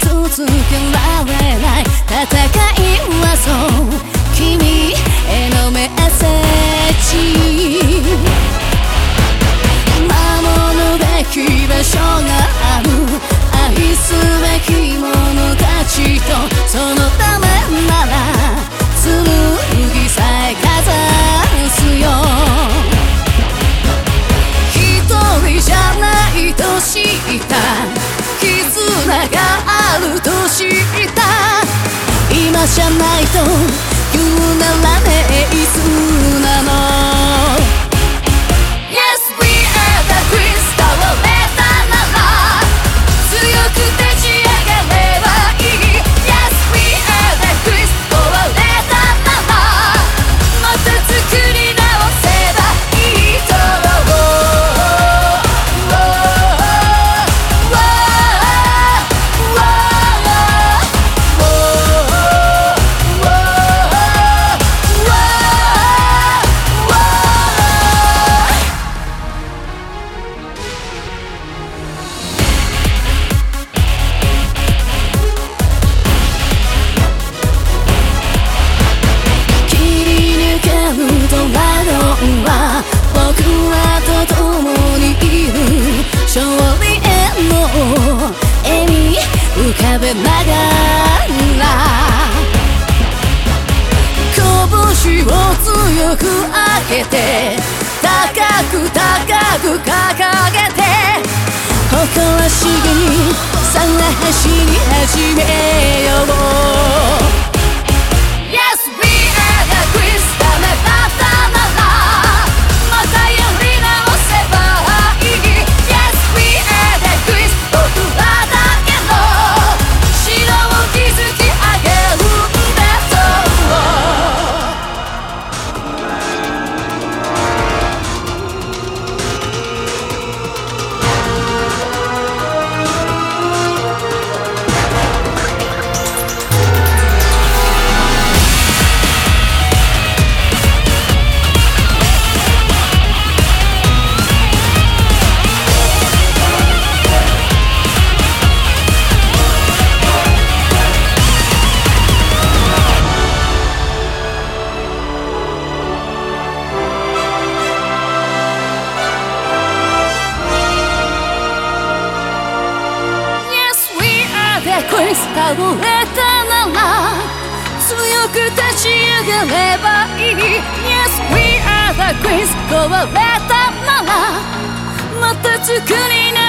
独自。ぞ。言うならね。けて高く高く掲げて誇らしげにさら走り始めよう。倒れたなら強く立ち上がればいい。Yes, we are the greens 壊れたならまた作りな